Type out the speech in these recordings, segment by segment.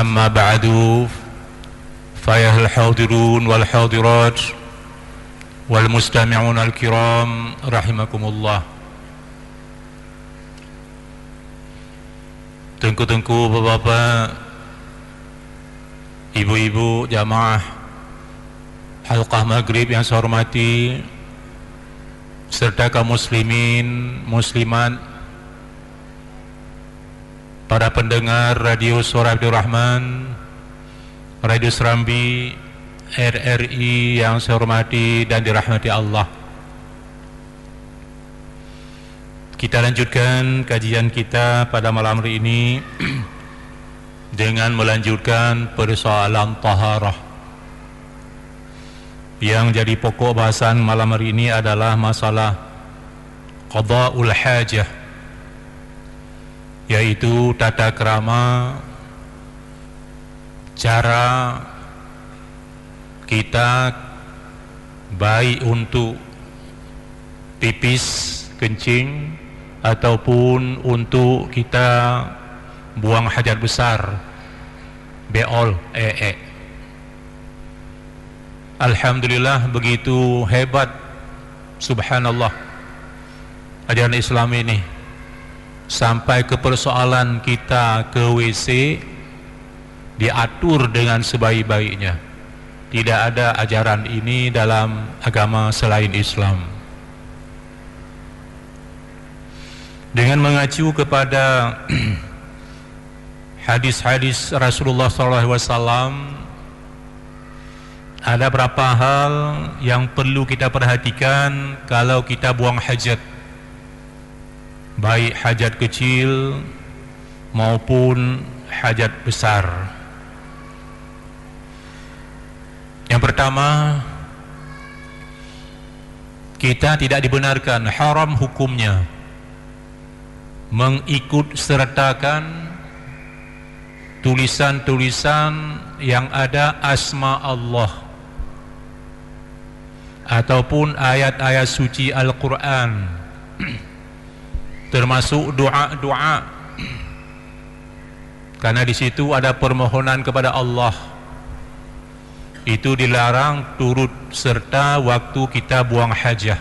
أما بعد فيا الحاضرون والحاضرات والمستمعون الكرام رحمكم الله Tengku-tengku bapak-bapak Ibu-ibu jamaah Halqah Maghrib yang saya hormati Serta kaum muslimin, muslimat Para pendengar Radio Suara Abdul Rahman Radio Serambi RRI yang saya hormati dan dirahmati Allah. Kita lanjutkan kajian kita pada malam hari ini Dengan melanjutkan persoalan taharah. Yang jadi pokok bahasan malam hari ini adalah masalah Qada'ul hajah Yaitu tata kerama Cara kita baik untuk pipis kencing ataupun untuk kita buang hajat besar beol ee eh. Alhamdulillah begitu hebat. Subhanallah. Ajaran Islam ini sampai ke persoalan kita ke WC diatur dengan sebaik-baiknya. Tidak ada ajaran ini dalam agama selain Islam. Dengan mengacu kepada hadis-hadis Rasulullah SAW ada beberapa hal yang perlu kita perhatikan kalau kita buang hajat baik hajat kecil maupun hajat besar. Yang pertama kita tidak dibenarkan haram hukumnya mengikut sertakan tulisan-tulisan yang ada asma Allah ataupun ayat-ayat suci Al-Quran termasuk doa-doa karena di situ ada permohonan kepada Allah. Itu dilarang turut serta waktu kita buang hajah.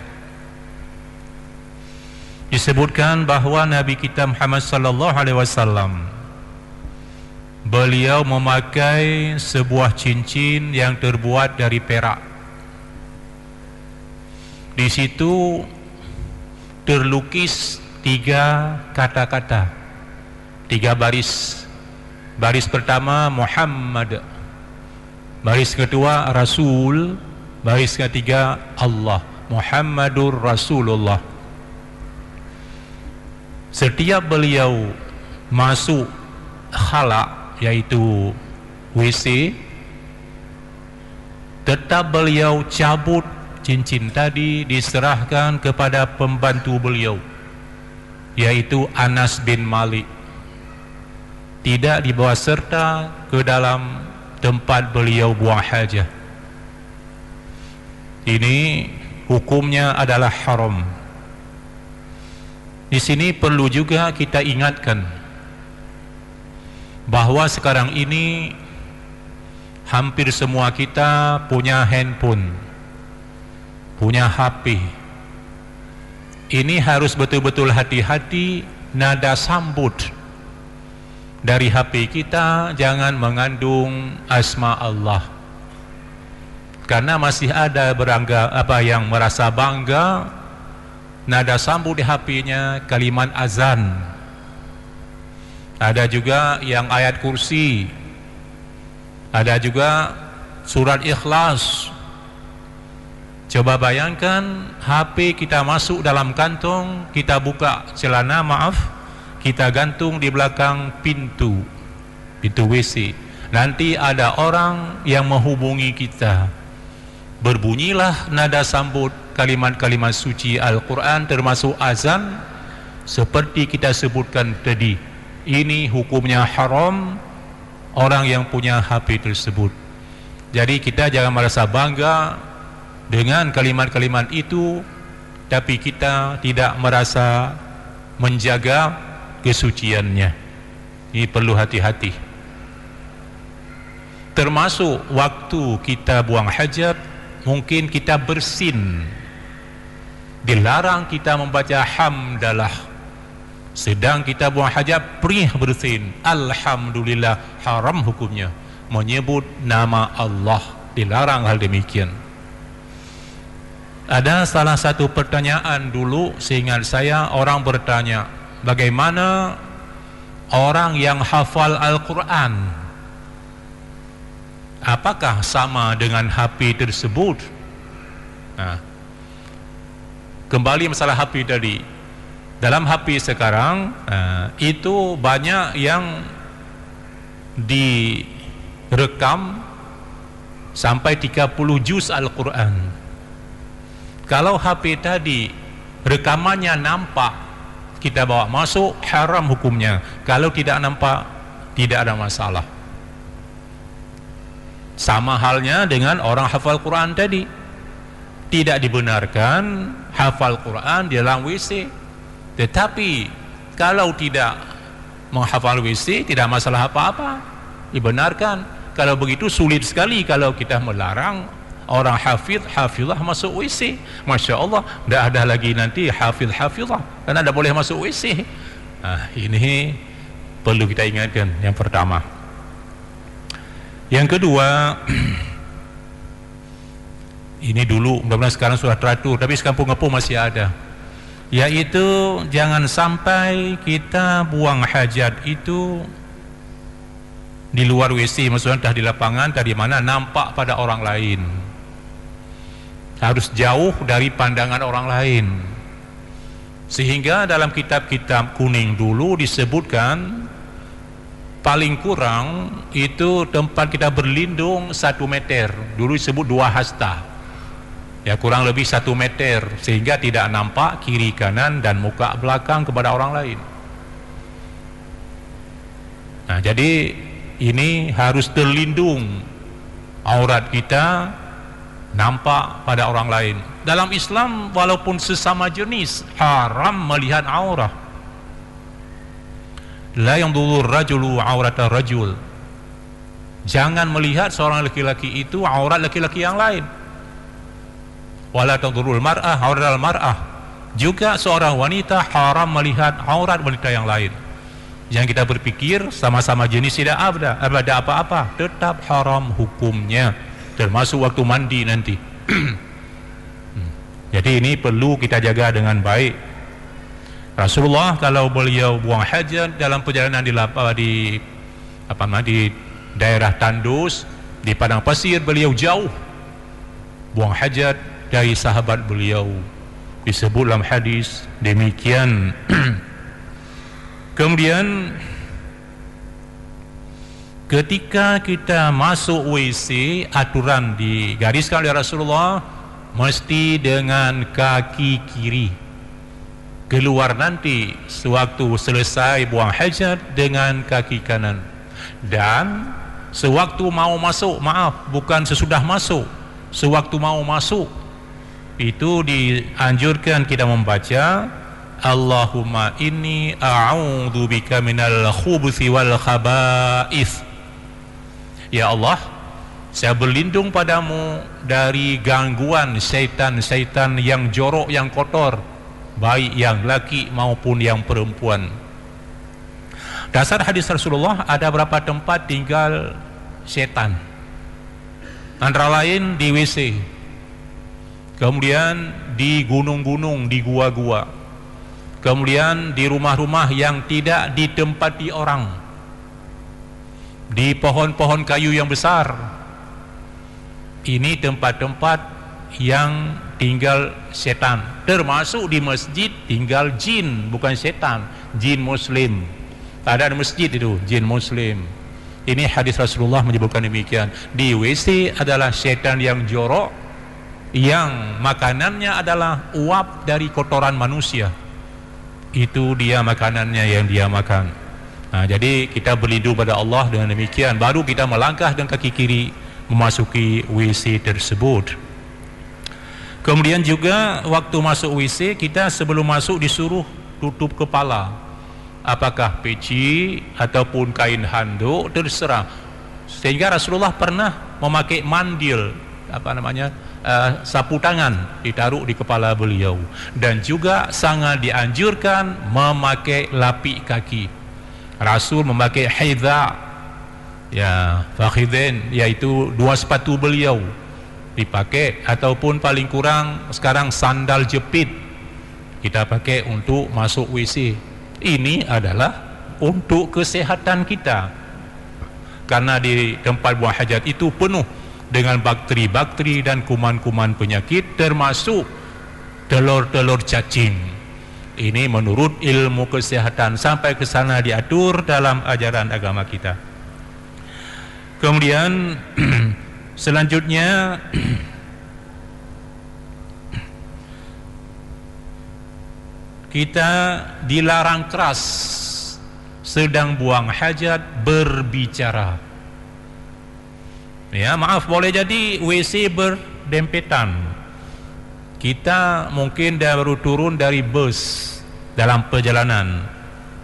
Disebutkan bahawa Nabi kita Muhammad sallallahu alaihi wasallam beliau memakai sebuah cincin yang terbuat dari perak. Di situ terlukis tiga kata-kata. Tiga baris. Baris pertama Muhammad. Baris kedua Rasul. Baris ketiga Allah. Muhammadur Rasulullah. Setiap beliau masuk khalak yaitu WC tetap beliau cabut cincin tadi diserahkan kepada pembantu beliau yaitu Anas bin Malik tidak dibawa serta ke dalam tempat beliau buang hajah ini hukumnya adalah haram di sini perlu juga kita ingatkan bahawa sekarang ini hampir semua kita punya handphone, punya HP. Ini harus betul-betul hati-hati nada sambut dari HP kita jangan mengandung asma Allah. Karena masih ada berangga apa yang merasa bangga nada sambung di HP-nya kalimat azan. Ada juga yang ayat kursi. Ada juga surat ikhlas coba bayangkan HP kita masuk dalam kantong kita buka celana maaf kita gantung di belakang pintu pintu WC nanti ada orang yang menghubungi kita. Berbunyilah nada sambut kalimat-kalimat suci Al-Quran termasuk azan seperti kita sebutkan tadi. Ini hukumnya haram orang yang punya HP tersebut. Jadi kita jangan merasa bangga dengan kalimat-kalimat itu tapi kita tidak merasa menjaga kesuciannya. Ini perlu hati-hati. Termasuk waktu kita buang hajat mungkin kita bersin. Dilarang kita membaca hamdalah. Sedang kita buang hajat perih bersin. Alhamdulillah haram hukumnya. Menyebut nama Allah. Dilarang hal demikian ada salah satu pertanyaan dulu seingat saya orang bertanya bagaimana orang yang hafal Al-Quran? Apakah sama dengan HP tersebut? Nah, kembali masalah HP tadi. Dalam HP sekarang uh, itu banyak yang direkam sampai 30 juz Al-Quran kalau HP tadi rekamannya nampak kita bawa masuk haram hukumnya. Kalau tidak nampak tidak ada masalah. Sama halnya dengan orang hafal Quran tadi. Tidak dibenarkan hafal Quran di dalam WC tetapi kalau tidak menghafal WC tidak masalah apa-apa. Dibenarkan. Kalau begitu sulit sekali kalau kita melarang orang hafid hafizah masuk WC Masya Allah tidak ada lagi nanti hafid hafizah karena tidak boleh masuk WC ah, ini perlu kita ingatkan yang pertama. Yang kedua Ini dulu Mudah-mudahan sekarang sudah teratur Tapi sekampung-kampung masih ada. Yaitu Jangan sampai kita buang hajat itu Di luar WC Maksudnya dah di lapangan Dari mana nampak pada orang lain Harus jauh dari pandangan orang lain. Sehingga dalam kitab-kitab kuning dulu disebutkan paling kurang itu tempat kita berlindung satu meter. Dulu disebut dua hasta. Ya kurang lebih satu meter. Sehingga tidak nampak kiri kanan dan muka belakang kepada orang lain. Nah jadi ini harus terlindung aurat kita nampak pada orang lain. Dalam Islam walaupun sesama jenis haram melihat aurat la yanzuru rajulu aurata rajul. Jangan melihat seorang laki-laki itu aurat laki-laki yang lain. Wala tanzurul mar'ah aurat mar'ah. Juga seorang wanita haram melihat aurat wanita yang lain. Yang kita berpikir sama-sama jenis tidak ada apa-apa. Tetap haram hukumnya termasuk waktu mandi nanti. Hmm. jadi ini perlu kita jaga dengan baik. Rasulullah kalau beliau buang hajat dalam perjalanan di di apa nama di daerah tandus di padang pasir beliau jauh. Buang hajat dari sahabat beliau. Disebut dalam hadis demikian. Kemudian ketika kita masuk WC aturan digariskan oleh Rasulullah mesti dengan kaki kiri. Keluar nanti sewaktu selesai buang hajat dengan kaki kanan. Dan sewaktu mau masuk maaf bukan sesudah masuk sewaktu mau masuk itu dianjurkan kita membaca Allahumma inni a'udhu bika minal khubuthi wal khaba'ith Ya Allah saya berlindung padamu dari gangguan syaitan-syaitan yang jorok yang kotor baik yang laki maupun yang perempuan. Dasar hadis Rasulullah ada berapa tempat tinggal setan antara lain di WC kemudian di gunung-gunung di gua-gua kemudian di rumah-rumah yang tidak ditempati orang di pohon-pohon kayu yang besar. Ini tempat-tempat yang tinggal setan. Termasuk di masjid tinggal jin bukan setan. Jin muslim. Ada di masjid itu jin muslim. Ini hadis Rasulullah menyebutkan demikian. Di WC adalah setan yang jorok yang makanannya adalah uap dari kotoran manusia. Itu dia makanannya yang dia makan nah, jadi kita berlindung pada Allah dengan demikian baru kita melangkah dengan kaki kiri memasuki WC tersebut Kemudian juga waktu masuk WC kita sebelum masuk disuruh tutup kepala. Apakah peci ataupun kain handuk terserah. sehingga Rasulullah pernah memakai mandil apa namanya uh, sapu tangan ditaruh di kepala beliau dan juga sangat dianjurkan memakai lapik kaki Rasul memakai haidha ya fakhidin yaitu dua sepatu beliau. Dipakai ataupun paling kurang sekarang sandal jepit kita pakai untuk masuk WC. Ini adalah untuk kesehatan kita. Karena di tempat buang hajat itu penuh dengan bakteri-bakteri dan kuman-kuman penyakit termasuk telur-telur cacing ini menurut ilmu kesehatan sampai ke sana diatur dalam ajaran agama kita. Kemudian selanjutnya kita dilarang keras. Sedang buang hajat berbicara. Ya maaf boleh jadi WC berdempetan kita mungkin dah baru turun dari bus dalam perjalanan.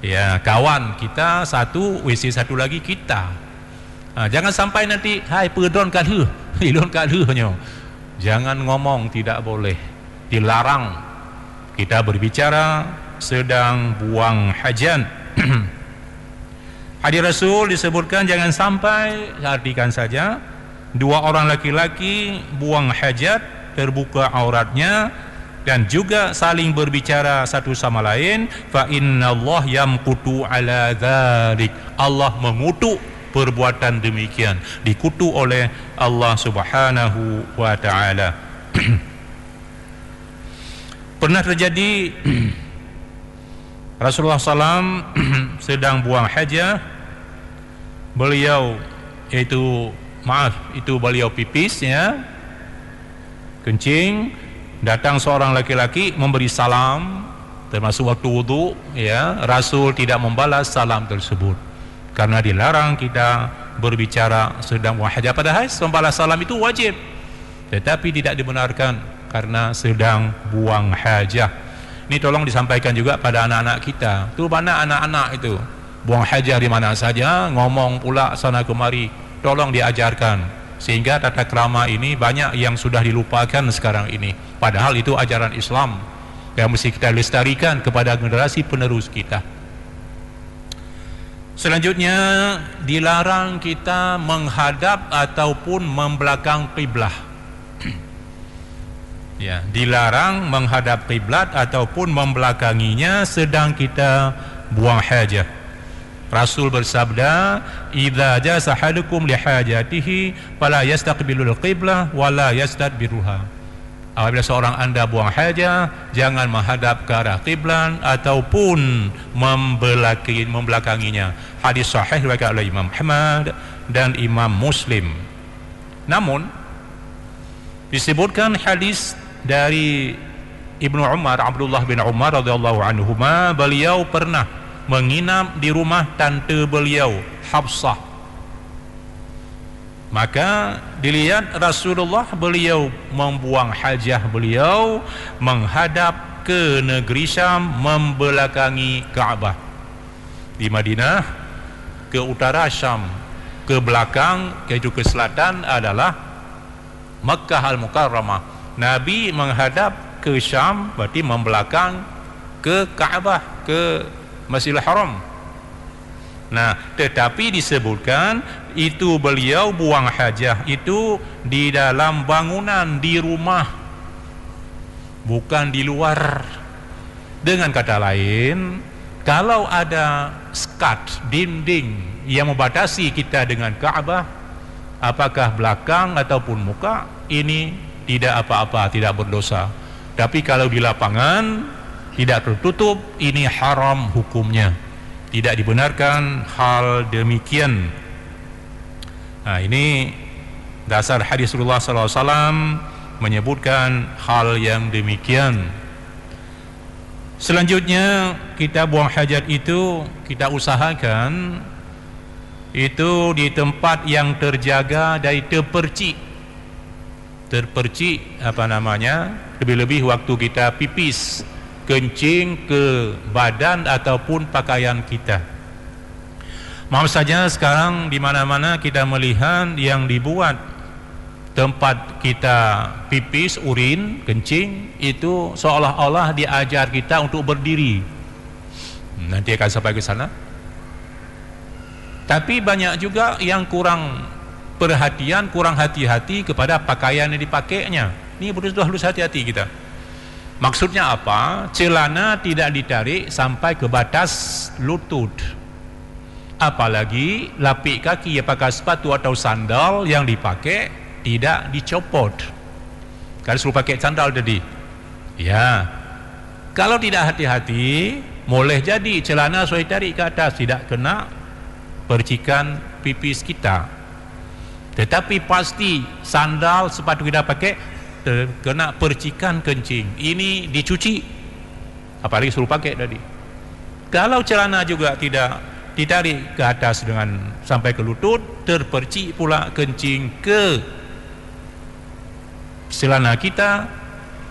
Ya kawan kita satu WC satu lagi kita. Ha, jangan sampai nanti hai perdon kan hu ilon kan hu jangan ngomong tidak boleh. Dilarang. Kita berbicara sedang buang hajat Hadis Rasul disebutkan jangan sampai artikan saja dua orang laki-laki buang hajat terbuka auratnya dan juga saling berbicara satu sama lain fa Allah yamqutu ala dzalik Allah mengutuk perbuatan demikian dikutuk oleh Allah Subhanahu wa taala. Pernah terjadi Rasulullah SAW sedang buang hajah. Beliau itu maaf itu beliau pipis ya kencing datang seorang laki-laki memberi salam termasuk waktu wudu ya Rasul tidak membalas salam tersebut. Karena dilarang kita berbicara sedang buang hajah padahal membalas salam itu wajib. Tetapi tidak dibenarkan karena sedang buang hajah. Ini tolong disampaikan juga pada anak-anak kita. Tu mana anak-anak itu. Buang hajar di mana saja, ngomong pula sana kemari. Tolong diajarkan sehingga tata krama ini banyak yang sudah dilupakan sekarang ini. Padahal itu ajaran Islam yang mesti kita lestarikan kepada generasi penerus kita. Selanjutnya dilarang kita menghadap ataupun membelakang kiblah ya dilarang menghadap kiblat ataupun membelakanginya sedang kita buang hajat Rasul bersabda idza jasa hadukum li hajatihi fala yastaqbilul qiblah wala yastadbiruha. Apabila seorang anda buang hajat jangan menghadap ke arah kiblat ataupun membelakangi membelakanginya. Hadis sahih riwayat oleh Imam Ahmad dan Imam Muslim. Namun disebutkan hadis dari Ibnu Umar Abdullah bin Umar radhiyallahu anhuma beliau pernah menginap di rumah tante beliau Hafsah. Maka dilihat Rasulullah beliau membuang hajah beliau menghadap ke negeri Syam membelakangi Kaabah. Di Madinah ke utara Syam ke belakang ke ke selatan adalah Makkah Al-Mukarramah. Nabi menghadap ke Syam berarti membelakang ke Kaabah ke Masjidil Haram Nah, tetapi disebutkan itu beliau buang hajah itu di dalam bangunan di rumah bukan di luar. Dengan kata lain, kalau ada skat dinding yang membatasi kita dengan Kaabah, apakah belakang ataupun muka, ini tidak apa-apa, tidak berdosa. Tapi kalau di lapangan tidak tertutup, ini haram hukumnya. Tidak dibenarkan hal demikian. Nah, ini dasar hadis Rasulullah SAW menyebutkan hal yang demikian. Selanjutnya kita buang hajat itu kita usahakan itu di tempat yang terjaga dari terpercik terpercik apa namanya lebih-lebih waktu kita pipis kencing ke badan ataupun pakaian kita Maaf saja sekarang di mana-mana kita melihat yang dibuat tempat kita pipis, urin, kencing itu seolah-olah diajar kita untuk berdiri. Nanti akan sampai ke sana. Tapi banyak juga yang kurang perhatian, kurang hati-hati kepada pakaian yang dipakainya. Ini betul-betul harus hati-hati kita. Maksudnya apa? Celana tidak ditarik sampai ke batas lutut. Apalagi lapik kaki yang pakai sepatu atau sandal yang dipakai tidak dicopot. Kalau suruh pakai sandal tadi? Ya. Kalau tidak hati-hati boleh jadi celana saya tarik ke atas tidak kena percikan pipis kita. Tetapi pasti sandal sepatu kita pakai kena percikan kencing. Ini dicuci. Apalagi suruh pakai tadi. Kalau celana juga tidak ditarik ke atas dengan sampai ke lutut terpercik pula kencing ke celana kita.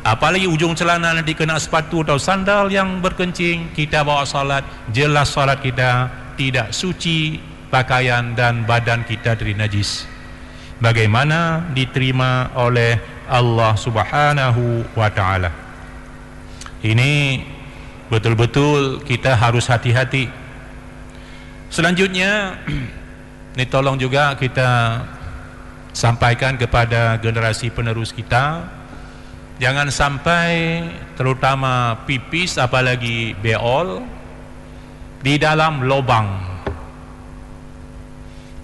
Apalagi ujung celana nanti kena sepatu atau sandal yang berkencing kita bawa salat jelas salat kita tidak suci pakaian dan badan kita dari najis bagaimana diterima oleh Allah subhanahu wa ta'ala. Ini betul-betul kita harus hati-hati. Selanjutnya ini tolong juga kita sampaikan kepada generasi penerus kita jangan sampai terutama pipis apalagi beol di dalam lubang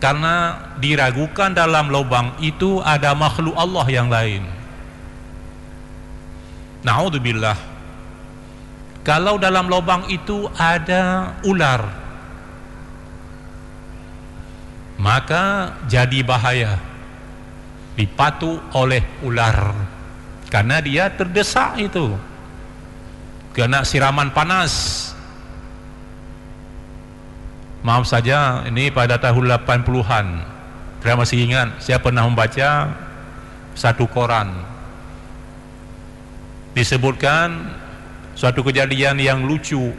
karena diragukan dalam lubang itu ada makhluk Allah yang lain. Naudzubillah. Kalau dalam lubang itu ada ular maka jadi bahaya. Dipatu oleh ular. Karena dia terdesak itu. Kena siraman panas maaf saja ini pada tahun 80-an saya masih ingat saya pernah membaca satu koran. Disebutkan suatu kejadian yang lucu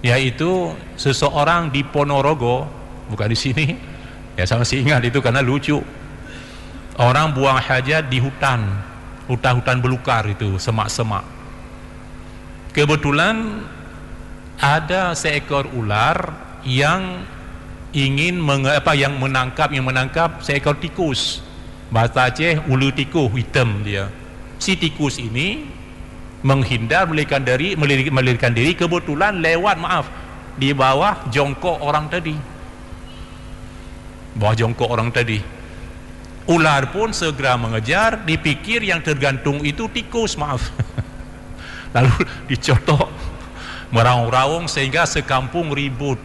yaitu seseorang di Ponorogo bukan di sini ya saya masih ingat itu karena lucu. Orang buang hajat di hutan hutan-hutan belukar itu semak-semak. Kebetulan ada seekor ular yang ingin meng, apa yang menangkap yang menangkap seekor tikus. Bahasa Aceh ulu tikus hitam dia. Si tikus ini menghindar melirikan diri melirikan diri kebetulan lewat maaf di bawah jongkok orang tadi. Bawah jongkok orang tadi. Ular pun segera mengejar dipikir yang tergantung itu tikus maaf. Lalu dicotok meraung-raung sehingga sekampung ribut.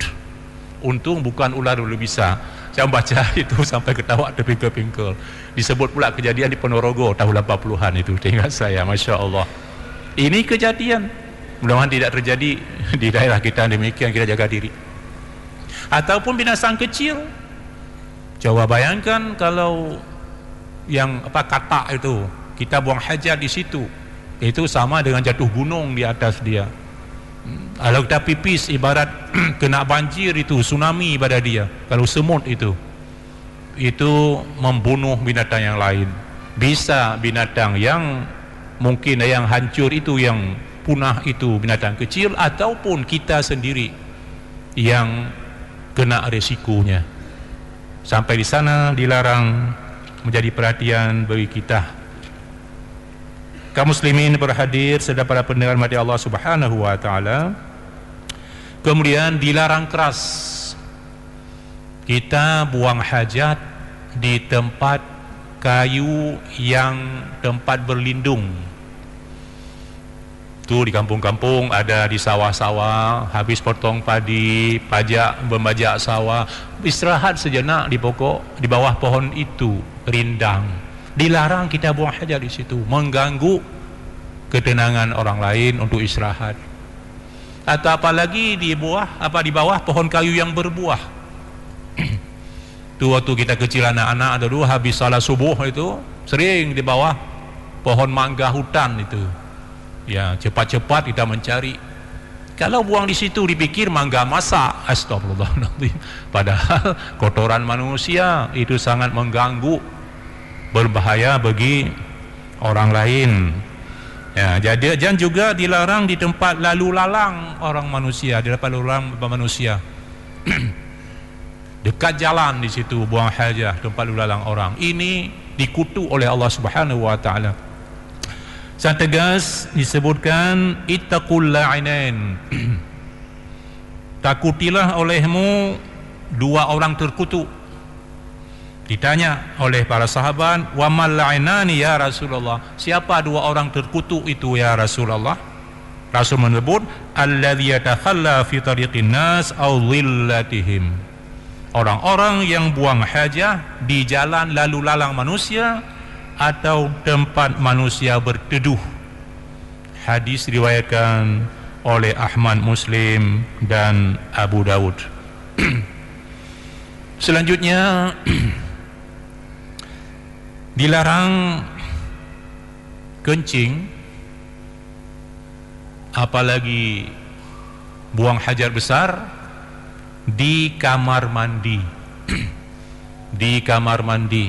Untung bukan ular dulu bisa. Saya baca itu sampai ketawa tepi ke pingkel disebut pula kejadian di Ponorogo tahun 80-an itu. Ingat saya Masya Allah. Ini kejadian. Mudah-mudahan tidak terjadi di daerah kita demikian. Kita jaga diri. Ataupun binatang kecil. Coba bayangkan kalau yang apa kata itu. Kita buang hajat di situ. Itu sama dengan jatuh gunung di atas dia kalau kita pipis ibarat kena banjir itu tsunami pada dia. Kalau semut itu itu membunuh binatang yang lain. Bisa binatang yang mungkin yang hancur itu yang punah itu binatang kecil ataupun kita sendiri yang kena resikonya sampai di sana dilarang menjadi perhatian bagi kita kaum muslimin berhadir sedang para pendengar mati Allah Subhanahu wa taala. Kemudian dilarang keras. Kita buang hajat di tempat kayu yang tempat berlindung. Tu di kampung-kampung ada di sawah-sawah habis potong padi pajak membajak sawah. Istirahat sejenak di pokok di bawah pohon itu rindang dilarang kita buang hajat di situ. Mengganggu ketenangan orang lain untuk istirahat. Atau apalagi di bawah apa di bawah pohon kayu yang berbuah. Tu waktu kita kecil anak-anak ada dulu habis salat subuh itu sering di bawah pohon mangga hutan itu. Ya, cepat-cepat kita mencari. Kalau buang di situ dipikir mangga masak. Astagfirullahaladzim. Padahal kotoran manusia itu sangat mengganggu berbahaya bagi orang lain ya, jadi dan juga dilarang di tempat lalu lalang orang manusia di tempat lalu lalang manusia dekat jalan di situ buang hajah tempat lalu lalang orang ini dikutuk oleh Allah Subhanahu wa taala Sangat tegas disebutkan ittaqul la'inain. Takutilah olehmu dua orang terkutuk. Ditanya oleh para sahabat, "Wa mal ya Rasulullah?" Siapa dua orang terkutuk itu ya Rasulullah? Rasul menyebut, "Alladzi yatakhalla fi tariqin nas aw dhillatihim." Orang-orang yang buang hajah di jalan lalu lalang manusia atau tempat manusia berteduh hadis diriwayatkan oleh Ahmad Muslim dan Abu Dawud selanjutnya dilarang kencing apalagi buang hajar besar di kamar mandi. Di kamar mandi.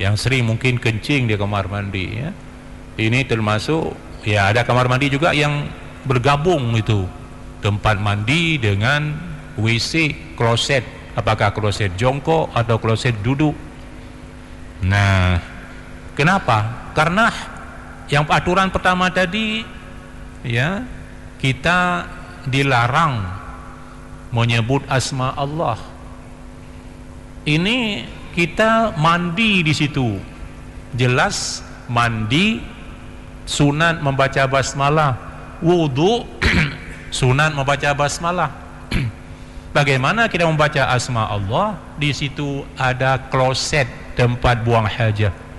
Yang sering mungkin kencing di kamar mandi ya. ini termasuk ya ada kamar mandi juga yang bergabung itu. Tempat mandi dengan WC kloset. Apakah kloset jongkok atau kloset duduk? Nah kenapa? Karena yang aturan pertama tadi ya kita dilarang menyebut asma Allah. Ini kita mandi di situ. Jelas mandi sunat membaca basmalah. Wudu sunat membaca basmalah. Bagaimana kita membaca asma Allah? Di situ ada kloset tempat buang hajat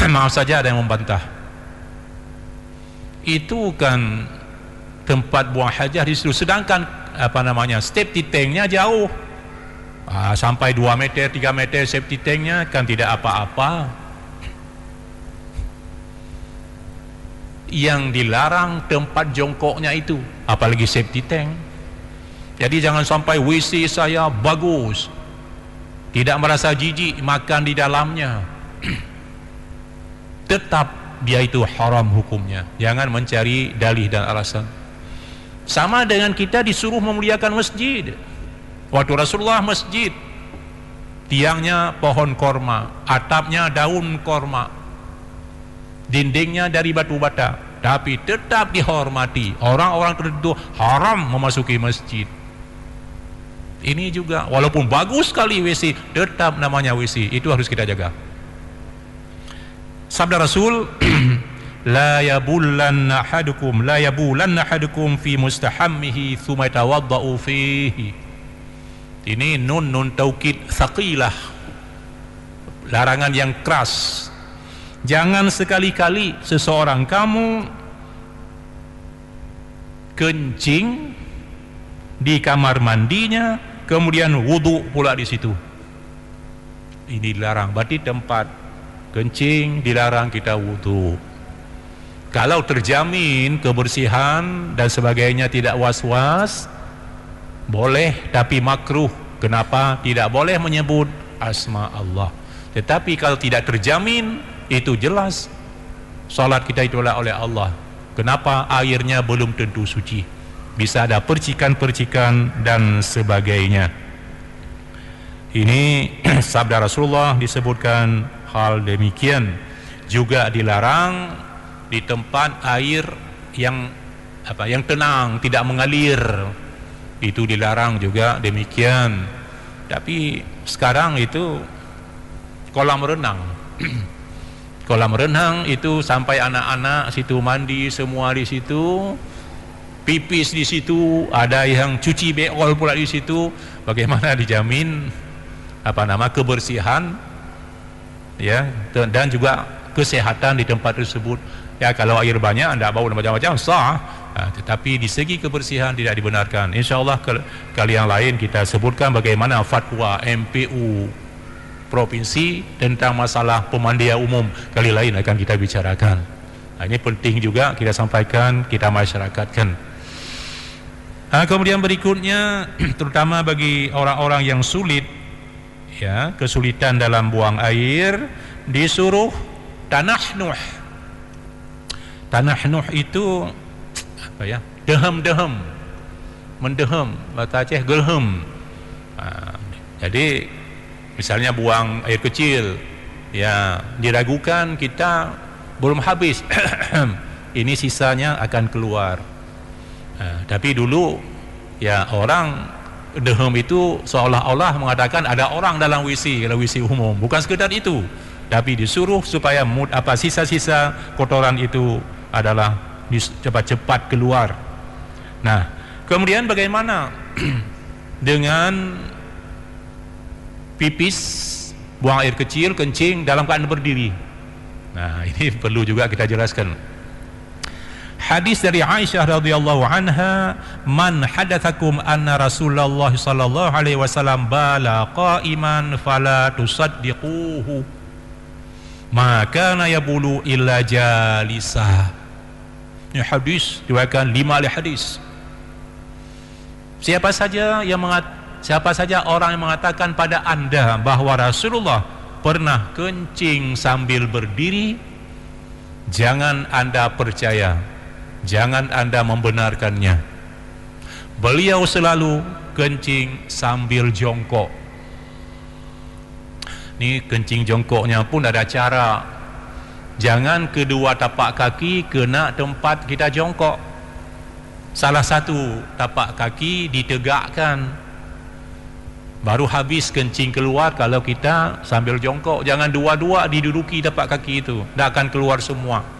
maaf saja ada yang membantah. Itu kan tempat buang hajat di situ. Sedangkan apa namanya step titengnya jauh. Uh, sampai 2 meter 3 meter safety tanknya kan tidak apa-apa. Yang dilarang tempat jongkoknya itu apalagi safety tank. Jadi jangan sampai WC saya bagus tidak merasa jijik makan di dalamnya tetap dia itu haram hukumnya. Jangan mencari dalih dan alasan. Sama dengan kita disuruh memuliakan masjid. Waktu Rasulullah masjid Tiangnya pohon korma Atapnya daun korma Dindingnya dari batu bata. Tapi tetap dihormati. Orang-orang tertentu haram memasuki masjid. Ini juga Walaupun bagus sekali WC Tetap namanya WC Itu harus kita jaga Sabda Rasul La yabulanna hadukum La yabulanna hadukum Fi mustahammihi Thumma tawadda'u fihi. Ini nun nun taukid saqilah larangan yang keras. Jangan sekali-kali seseorang kamu kencing di kamar mandinya kemudian wudu pula di situ. Ini dilarang berarti tempat kencing dilarang kita wudu. Kalau terjamin kebersihan dan sebagainya tidak was-was boleh tapi makruh. Kenapa? Tidak boleh menyebut asma Allah. Tetapi kalau tidak terjamin itu jelas. Salat kita itu oleh Allah. Kenapa airnya belum tentu suci? Bisa ada percikan-percikan dan sebagainya. Ini sabda Rasulullah disebutkan hal demikian. Juga dilarang di tempat air yang apa yang tenang tidak mengalir. Itu dilarang juga demikian. Tapi sekarang itu kolam renang. Kolam renang itu sampai anak-anak situ mandi semua di situ. Pipis di situ ada yang cuci beol pula di situ. Bagaimana dijamin apa nama kebersihan ya dan juga kesehatan di tempat tersebut ya kalau air banyak anda bau macam-macam sah Ha, tetapi di segi kebersihan tidak dibenarkan. InsyaAllah kali yang lain kita sebutkan bagaimana fatwa MPU provinsi tentang masalah pemandian umum kali lain akan kita bicarakan. Ha, ini penting juga kita sampaikan, kita masyarakatkan. Ha, kemudian berikutnya terutama bagi orang-orang yang sulit ya, kesulitan dalam buang air disuruh tanah nuh. Tanah nuh itu apa ya? Dehem-dehem. Mendehem, bahasa Aceh gerhem. Ha, jadi misalnya buang air kecil ya diragukan kita belum habis. Ini sisanya akan keluar. Ha, tapi dulu ya orang dehem itu seolah-olah mengatakan ada orang dalam WC dalam WC umum. Bukan sekedar itu. Tapi disuruh supaya mood apa sisa-sisa kotoran itu adalah cepat-cepat keluar. Nah kemudian bagaimana dengan pipis buang air kecil kencing dalam keadaan berdiri? Nah ini perlu juga kita jelaskan hadis dari Aisyah radhiyallahu anha man hadatsakum anna Rasulullah sallallahu alaihi wasallam bala qa'iman fala tusaddiquhu ma kana yabulu illa jalisa. Ini hadis diriwayatkan lima ahli hadis. Siapa saja yang mengat, siapa saja orang yang mengatakan pada anda bahawa Rasulullah pernah kencing sambil berdiri jangan anda percaya jangan anda membenarkannya. Beliau selalu kencing sambil jongkok. Ni kencing jongkoknya pun ada cara. Jangan kedua tapak kaki kena tempat kita jongkok. Salah satu tapak kaki ditegakkan. Baru habis kencing keluar kalau kita sambil jongkok. Jangan dua-dua diduduki tapak kaki itu. Tak akan keluar semua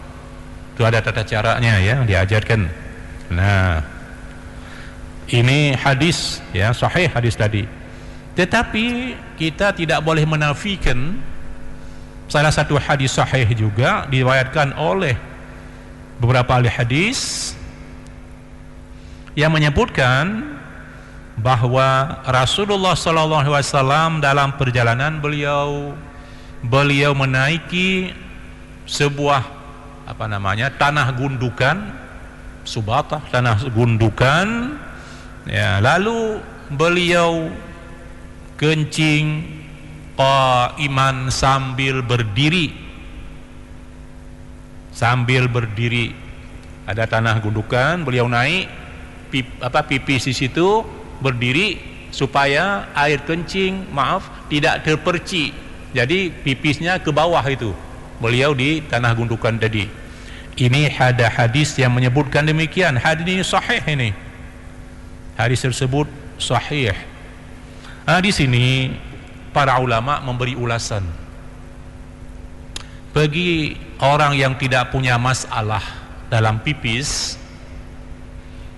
itu ada tata caranya ya diajarkan. Nah. Ini hadis ya sahih hadis tadi. Tetapi kita tidak boleh menafikan salah satu hadis sahih juga diriwayatkan oleh beberapa ahli hadis yang menyebutkan bahawa Rasulullah sallallahu alaihi wasallam dalam perjalanan beliau beliau menaiki sebuah apa namanya tanah gundukan subata tanah gundukan ya lalu beliau kencing qaiman sambil berdiri. Sambil berdiri. Ada tanah gundukan beliau naik pip, apa pipis di situ berdiri supaya air kencing maaf tidak terpercik. Jadi pipisnya ke bawah itu. Beliau di tanah gundukan tadi ini ada hadis yang menyebutkan demikian. Hadis ini sahih ini. Hadis tersebut sahih. Nah, di sini para ulama memberi ulasan. Bagi orang yang tidak punya masalah dalam pipis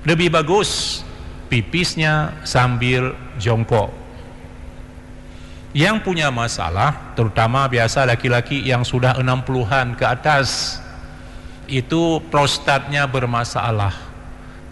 lebih bagus pipisnya sambil jongkok. Yang punya masalah terutama biasa laki-laki yang sudah 60-an ke atas itu prostatnya bermasalah.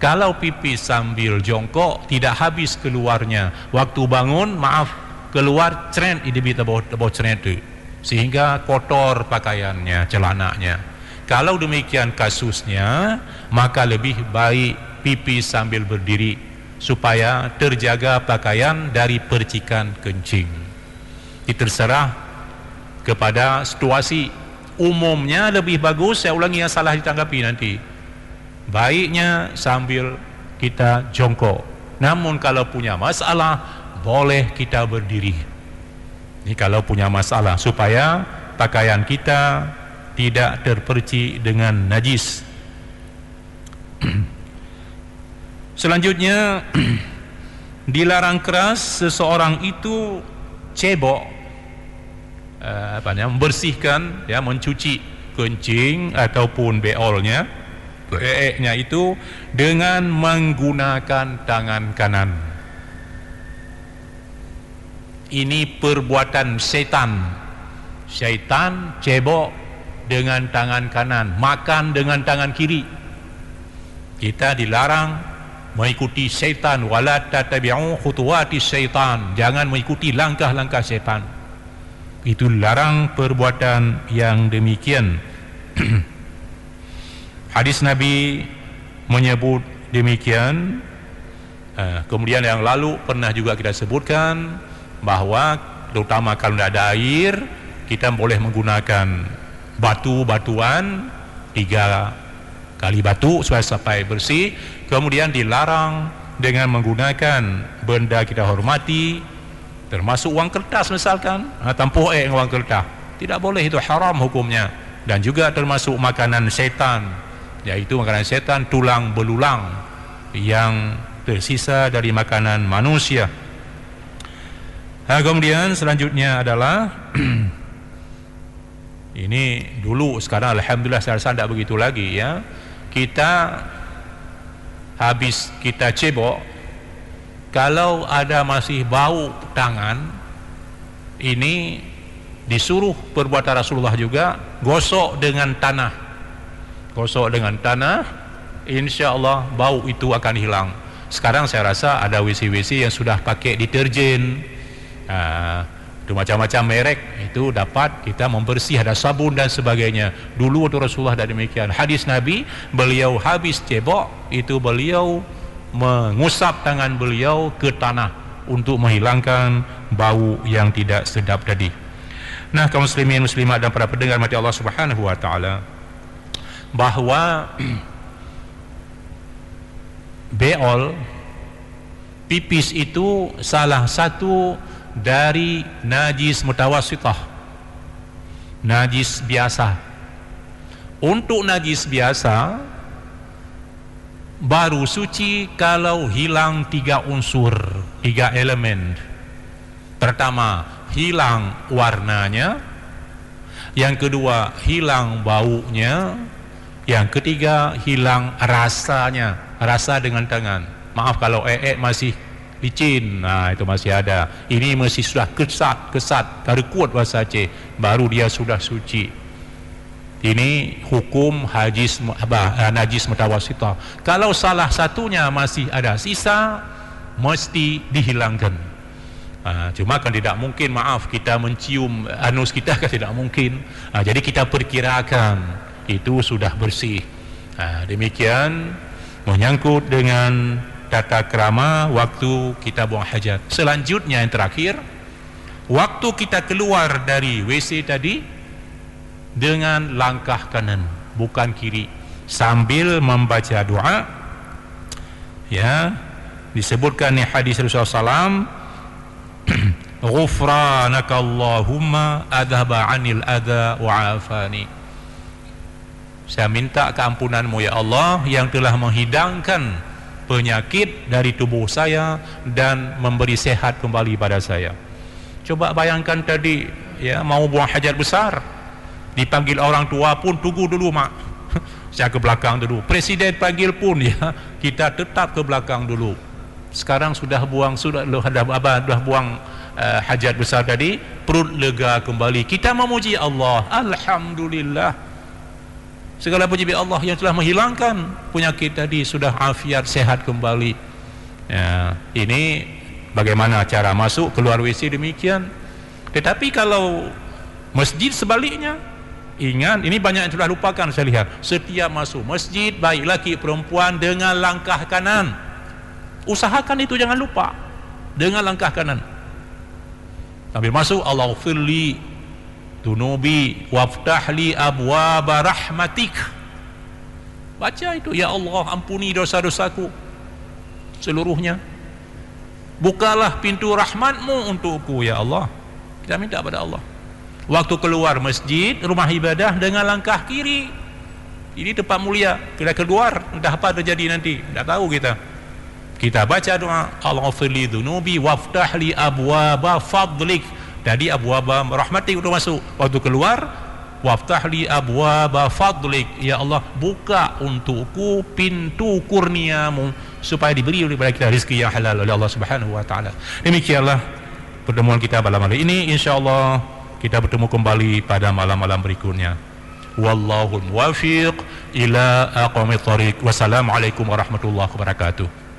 Kalau pipis sambil jongkok tidak habis keluarnya. Waktu bangun maaf keluar ceren ini bisa bawa, bawa ceren itu. Sehingga kotor pakaiannya celananya. Kalau demikian kasusnya maka lebih baik pipis sambil berdiri supaya terjaga pakaian dari percikan kencing. Terserah kepada situasi umumnya lebih bagus saya ulangi yang salah ditanggapi nanti. Baiknya sambil kita jongkok. Namun kalau punya masalah boleh kita berdiri. Ini kalau punya masalah supaya pakaian kita tidak terpercik dengan najis. Selanjutnya dilarang keras seseorang itu cebok uh, apa namanya membersihkan ya mencuci kencing ataupun beolnya beeknya itu dengan menggunakan tangan kanan. Ini perbuatan setan. Syaitan cebok dengan tangan kanan makan dengan tangan kiri. Kita dilarang mengikuti syaitan wala tatabi'u khutuwati syaitan jangan mengikuti langkah-langkah syaitan itu larang perbuatan yang demikian. Hadis Nabi menyebut demikian. Uh, kemudian yang lalu pernah juga kita sebutkan bahawa terutama kalau tidak ada air kita boleh menggunakan batu-batuan tiga kali batu supaya sampai bersih. Kemudian dilarang dengan menggunakan benda kita hormati termasuk wang kertas misalkan. Ha, tampuh eh wang kertas. Tidak boleh itu haram hukumnya. Dan juga termasuk makanan setan. Yaitu makanan setan tulang belulang yang tersisa dari makanan manusia. Ha, kemudian selanjutnya adalah ini dulu sekarang Alhamdulillah saya rasa tidak begitu lagi ya. Kita habis kita cebok kalau ada masih bau tangan ini disuruh perbuatan Rasulullah juga gosok dengan tanah. Gosok dengan tanah insya Allah bau itu akan hilang. Sekarang saya rasa ada WC-WC yang sudah pakai deterjen. Uh, itu macam-macam merek itu dapat kita membersih ada sabun dan sebagainya. Dulu waktu Rasulullah dan demikian. Hadis Nabi beliau habis cebok itu beliau mengusap tangan beliau ke tanah untuk menghilangkan bau yang tidak sedap tadi. Nah kaum muslimin muslimat dan para pendengar mati Allah subhanahu wa ta'ala bahawa beol pipis itu salah satu dari najis mutawasitah najis biasa. Untuk najis biasa baru suci kalau hilang tiga unsur tiga elemen. Pertama hilang warnanya. Yang kedua hilang baunya. Yang ketiga hilang rasanya. Rasa dengan tangan. Maaf kalau ee masih licin. Nah itu masih ada. Ini masih sudah kesat kesat dari kuat bahasa Aceh. Baru dia sudah suci ini hukum hajis eh, najis mutawasita kalau salah satunya masih ada sisa mesti dihilangkan. Ha, cuma kan tidak mungkin maaf kita mencium anus kita kan tidak mungkin. Ha, jadi kita perkirakan itu sudah bersih. Ha, demikian menyangkut dengan tata kerama waktu kita buang hajat. Selanjutnya yang terakhir, waktu kita keluar dari WC tadi dengan langkah kanan, bukan kiri, sambil membaca doa. Ya, disebutkan ni hadis Rasulullah SAW Ghufranaka Allahumma adhaba anil adha wa'afani Saya minta keampunanmu ya Allah yang telah menghidangkan penyakit dari tubuh saya dan memberi sehat kembali pada saya. Coba bayangkan tadi ya mau buang hajat besar dipanggil orang tua pun tunggu dulu mak. saya ke belakang dulu. Presiden panggil pun ya kita tetap ke belakang dulu. Sekarang sudah buang sudah apa sudah buang uh, hajat besar tadi perut lega kembali. Kita memuji Allah. Alhamdulillah segala puji bagi Allah yang telah menghilangkan penyakit tadi sudah afiat sehat kembali ya, ini bagaimana cara masuk keluar WC demikian tetapi kalau masjid sebaliknya ingat ini banyak yang telah lupakan saya lihat. Setiap masuk masjid baik laki perempuan dengan langkah kanan. Usahakan itu jangan lupa. Dengan langkah kanan. Sambil masuk Allah firli dunubi waftahli abwaba rahmatik. Baca itu ya Allah ampuni dosa-dosaku seluruhnya. Bukalah pintu rahmatmu untukku ya Allah. Kita minta pada Allah waktu keluar masjid rumah ibadah dengan langkah kiri. Ini tempat mulia. Kita keluar entah apa terjadi nanti. Tidak tahu kita. Kita baca doa Allah firli dunubi waftahli abwaba fadlik. Tadi Abu Abba rahmati untuk masuk. Waktu keluar, waftahli abwaba fadlik. Ya Allah buka untukku pintu kurniamu supaya diberi oleh kita rezeki yang halal oleh Allah Subhanahu wa taala. Demikianlah pertemuan kita malam ini. Insyaallah kita bertemu kembali pada malam-malam berikutnya. Wallahu muwaffiq ila aqwamit thariq. Wassalamualaikum warahmatullahi wabarakatuh.